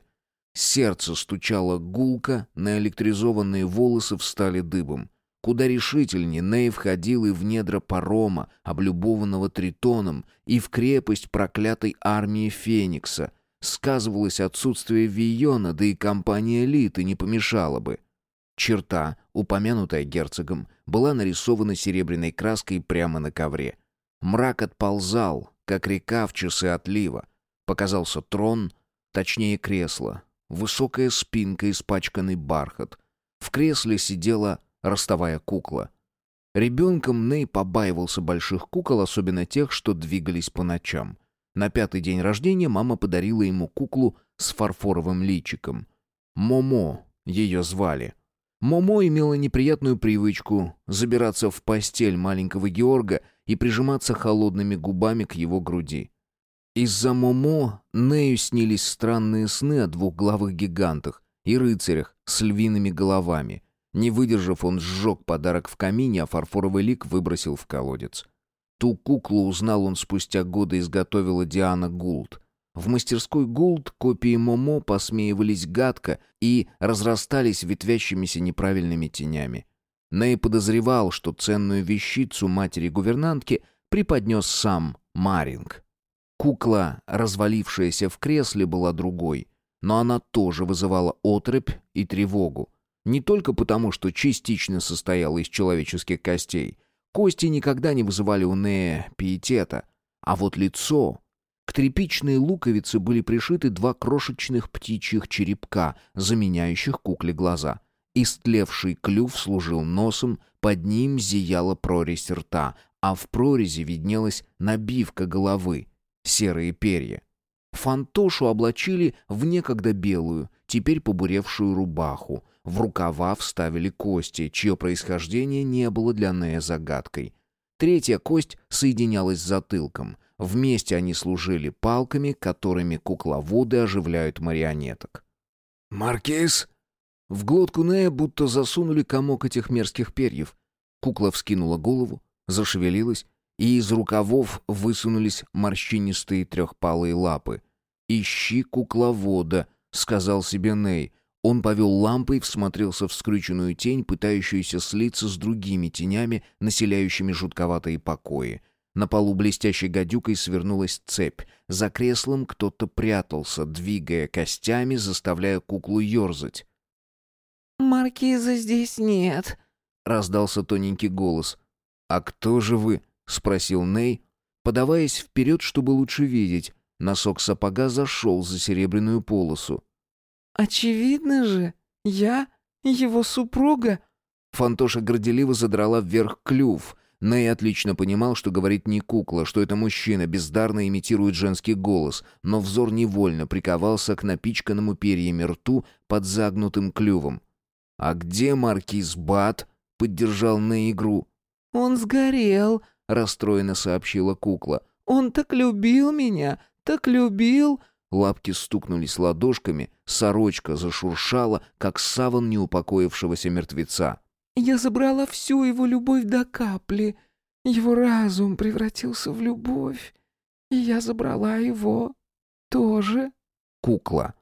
Сердце стучало гулко, наэлектризованные волосы встали дыбом. Куда решительнее Ней входил и в недра парома, облюбованного Тритоном, и в крепость проклятой армии Феникса. Сказывалось отсутствие Вийона, да и компания Литы не помешала бы. Черта, упомянутая герцогом, была нарисована серебряной краской прямо на ковре. Мрак отползал, как река в часы отлива. Показался трон, точнее кресло, высокая спинка, испачканный бархат. В кресле сидела ростовая кукла. Ребенком Ней побаивался больших кукол, особенно тех, что двигались по ночам. На пятый день рождения мама подарила ему куклу с фарфоровым личиком. Момо ее звали. Момо имела неприятную привычку забираться в постель маленького Георга и прижиматься холодными губами к его груди. Из-за Момо Нею снились странные сны о двухглавых гигантах и рыцарях с львиными головами — не выдержав, он сжег подарок в камине, а фарфоровый лик выбросил в колодец. Ту куклу узнал он спустя годы, изготовила Диана Гулд. В мастерской Гулд копии Момо посмеивались гадко и разрастались ветвящимися неправильными тенями. Ней подозревал, что ценную вещицу матери-гувернантки преподнес сам Маринг. Кукла, развалившаяся в кресле, была другой, но она тоже вызывала отрыбь и тревогу. Не только потому, что частично состояла из человеческих костей. Кости никогда не вызывали у Нея пиетета, а вот лицо... К тряпичной луковице были пришиты два крошечных птичьих черепка, заменяющих кукле глаза. Истлевший клюв служил носом, под ним зияла прорезь рта, а в прорези виднелась набивка головы, серые перья. Фантошу облачили в некогда белую, теперь побуревшую рубаху. В рукава вставили кости, чье происхождение не было для Нея загадкой. Третья кость соединялась с затылком. Вместе они служили палками, которыми кукловоды оживляют марионеток. «Маркиз?» В глотку Нея будто засунули комок этих мерзких перьев. Кукла вскинула голову, зашевелилась, и из рукавов высунулись морщинистые трехпалые лапы. «Ищи кукловода», — сказал себе Ней. Он повел лампой, всмотрелся в скрюченную тень, пытающуюся слиться с другими тенями, населяющими жутковатые покои. На полу блестящей гадюкой свернулась цепь. За креслом кто-то прятался, двигая костями, заставляя куклу ерзать. «Маркиза здесь нет», — раздался тоненький голос. «А кто же вы?» — спросил Ней, подаваясь вперед, чтобы лучше видеть. Носок сапога зашел за серебряную полосу. «Очевидно же, я его супруга». Фантоша горделиво задрала вверх клюв. Ней отлично понимал, что говорит не кукла, что это мужчина бездарно имитирует женский голос, но взор невольно приковался к напичканному перьями рту под загнутым клювом. «А где маркиз Бат?» — поддержал на игру. «Он сгорел», — расстроенно сообщила кукла. «Он так любил меня, так любил...» Лапки стукнулись ладошками, сорочка зашуршала, как саван неупокоившегося мертвеца. «Я забрала всю его любовь до капли. Его разум превратился в любовь. И я забрала его тоже». Кукла.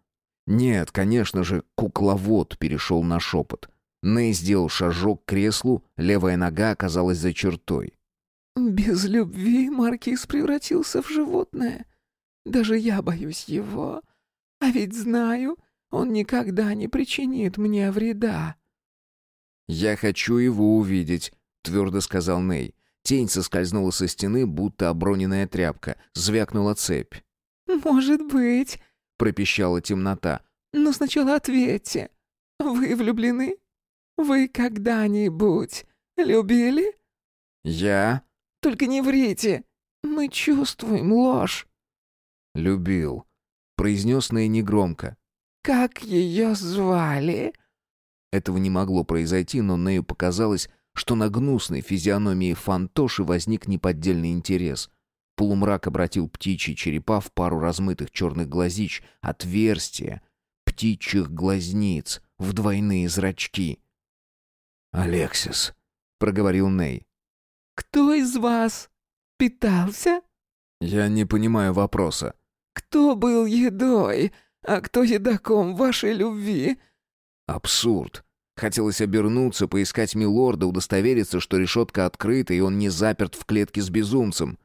Нет, конечно же, кукловод перешел на шепот. Ней сделал шажок к креслу, левая нога оказалась за чертой. «Без любви маркиз превратился в животное. Даже я боюсь его. А ведь знаю, он никогда не причинит мне вреда». «Я хочу его увидеть», — твердо сказал Ней. Тень соскользнула со стены, будто оброненная тряпка. Звякнула цепь. «Может быть», пропищала темнота. «Но сначала ответьте. Вы влюблены? Вы когда-нибудь любили?» «Я?» «Только не врите. Мы чувствуем ложь». «Любил», — произнес Ней негромко. «Как ее звали?» Этого не могло произойти, но Нею показалось, что на гнусной физиономии Фантоши возник неподдельный интерес — Полумрак обратил птичьи черепа в пару размытых черных глазищ, отверстия, птичьих глазниц, в двойные зрачки. «Алексис», — проговорил Ней. «Кто из вас питался?» «Я не понимаю вопроса». «Кто был едой, а кто едоком вашей любви?» «Абсурд. Хотелось обернуться, поискать милорда, удостовериться, что решетка открыта, и он не заперт в клетке с безумцем.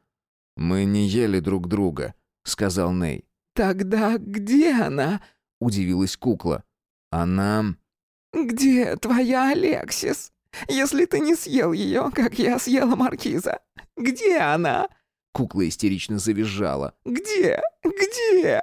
«Мы не ели друг друга», — сказал Ней. «Тогда где она?» — удивилась кукла. «Она...» «Где твоя Алексис? Если ты не съел ее, как я съела Маркиза, где она?» Кукла истерично завизжала. «Где? Где?»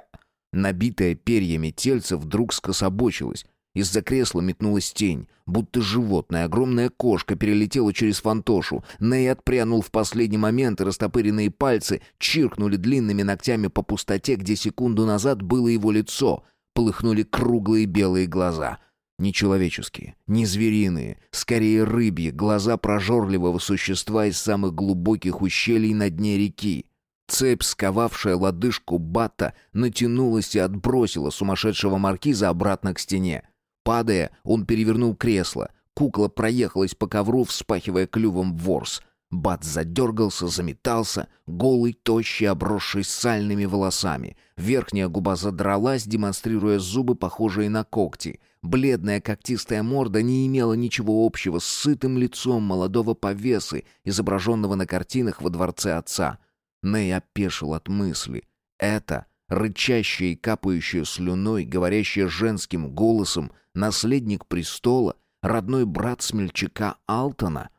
Набитая перьями тельце вдруг скособочилось, из-за кресла метнулась тень, будто животное, огромная кошка перелетела через фантошу. Ней отпрянул в последний момент, и растопыренные пальцы чиркнули длинными ногтями по пустоте, где секунду назад было его лицо. Полыхнули круглые белые глаза. Нечеловеческие, не звериные, скорее рыбьи, глаза прожорливого существа из самых глубоких ущелий на дне реки. Цепь, сковавшая лодыжку Бата, натянулась и отбросила сумасшедшего маркиза обратно к стене. Падая, он перевернул кресло. Кукла проехалась по ковру, вспахивая клювом ворс. Бат задергался, заметался, голый, тощий, обросший сальными волосами. Верхняя губа задралась, демонстрируя зубы, похожие на когти. Бледная когтистая морда не имела ничего общего с сытым лицом молодого повесы, изображенного на картинах во дворце отца. Ней опешил от мысли. Это, рычащее и капающее слюной, говорящее женским голосом, наследник престола, родной брат смельчака Алтона.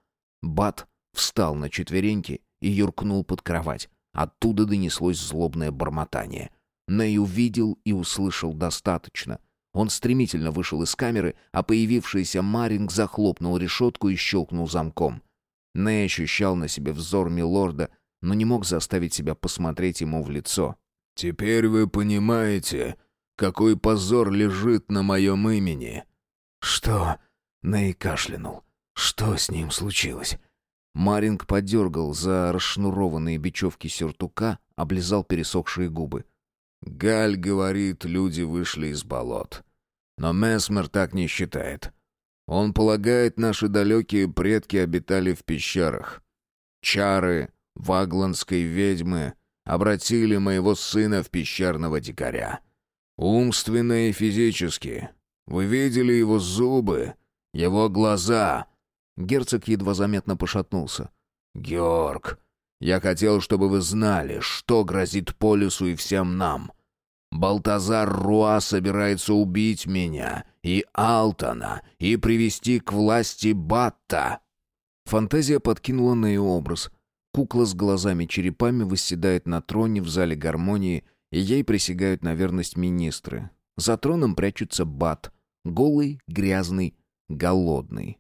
Бат встал на четвереньки и юркнул под кровать. Оттуда донеслось злобное бормотание. Ней увидел и услышал достаточно. Он стремительно вышел из камеры, а появившийся Маринг захлопнул решетку и щелкнул замком. Ней ощущал на себе взор милорда, но не мог заставить себя посмотреть ему в лицо. «Теперь вы понимаете, какой позор лежит на моем имени». «Что?» — Ней кашлянул. «Что с ним случилось?» Маринг подергал за расшнурованные бечевки сюртука, облизал пересохшие губы. «Галь говорит, люди вышли из болот. Но Месмер так не считает. Он полагает, наши далекие предки обитали в пещерах. Чары вагландской ведьмы обратили моего сына в пещерного дикаря. Умственно и физически. Вы видели его зубы, его глаза...» Герцог едва заметно пошатнулся. «Георг, я хотел, чтобы вы знали, что грозит Полюсу и всем нам. Балтазар Руа собирается убить меня и Алтона и привести к власти Батта». Фантазия подкинула на ее образ. Кукла с глазами-черепами восседает на троне в зале гармонии, и ей присягают на верность министры. За троном прячется Бат, голый, грязный, голодный.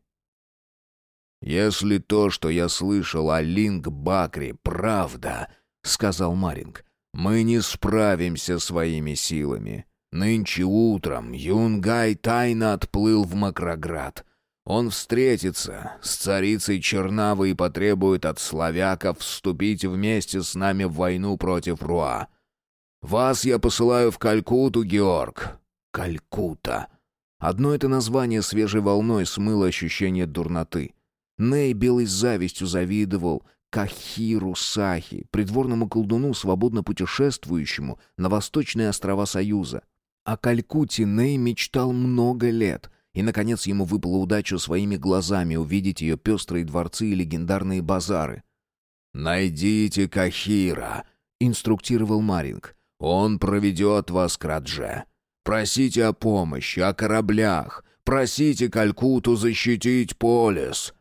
«Если то, что я слышал о Линг-Бакре, правда», — сказал Маринг, — «мы не справимся своими силами. Нынче утром Юнгай тайно отплыл в Макроград. Он встретится с царицей Чернавы и потребует от славяков вступить вместе с нами в войну против Руа. Вас я посылаю в Калькуту, Георг. Калькута. Одно это название свежей волной смыло ощущение дурноты. Ней белой завистью завидовал Кахиру Сахи, придворному колдуну, свободно путешествующему на восточные острова Союза. О Калькутте Ней мечтал много лет, и, наконец, ему выпала удача своими глазами увидеть ее пестрые дворцы и легендарные базары. «Найдите Кахира», — инструктировал Маринг. «Он проведет вас к Радже. Просите о помощи, о кораблях. Просите Калькуту защитить полис.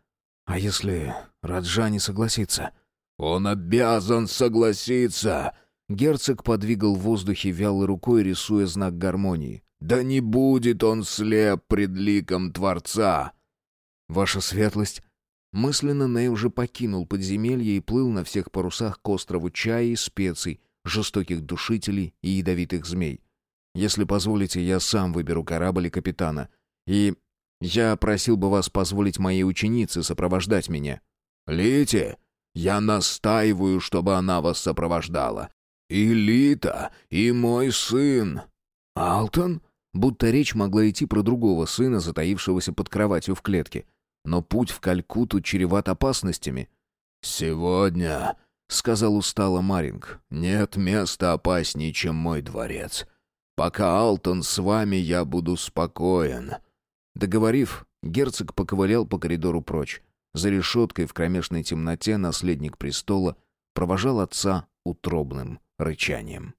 А если Раджа не согласится? Он обязан согласиться. Герцог подвигал в воздухе вялой рукой, рисуя знак гармонии. Да не будет он слеп пред ликом Творца. Ваша светлость, мысленно Ней уже покинул подземелье и плыл на всех парусах к острову чая и специй, жестоких душителей и ядовитых змей. Если позволите, я сам выберу корабль и капитана. И я просил бы вас позволить моей ученице сопровождать меня». «Лите, я настаиваю, чтобы она вас сопровождала. И Лита, и мой сын». «Алтон?» Будто речь могла идти про другого сына, затаившегося под кроватью в клетке. Но путь в Калькуту чреват опасностями. «Сегодня», — сказал устало Маринг, — «нет места опаснее, чем мой дворец. Пока Алтон с вами, я буду спокоен. Договорив, герцог поковылял по коридору прочь. За решеткой в кромешной темноте наследник престола провожал отца утробным рычанием.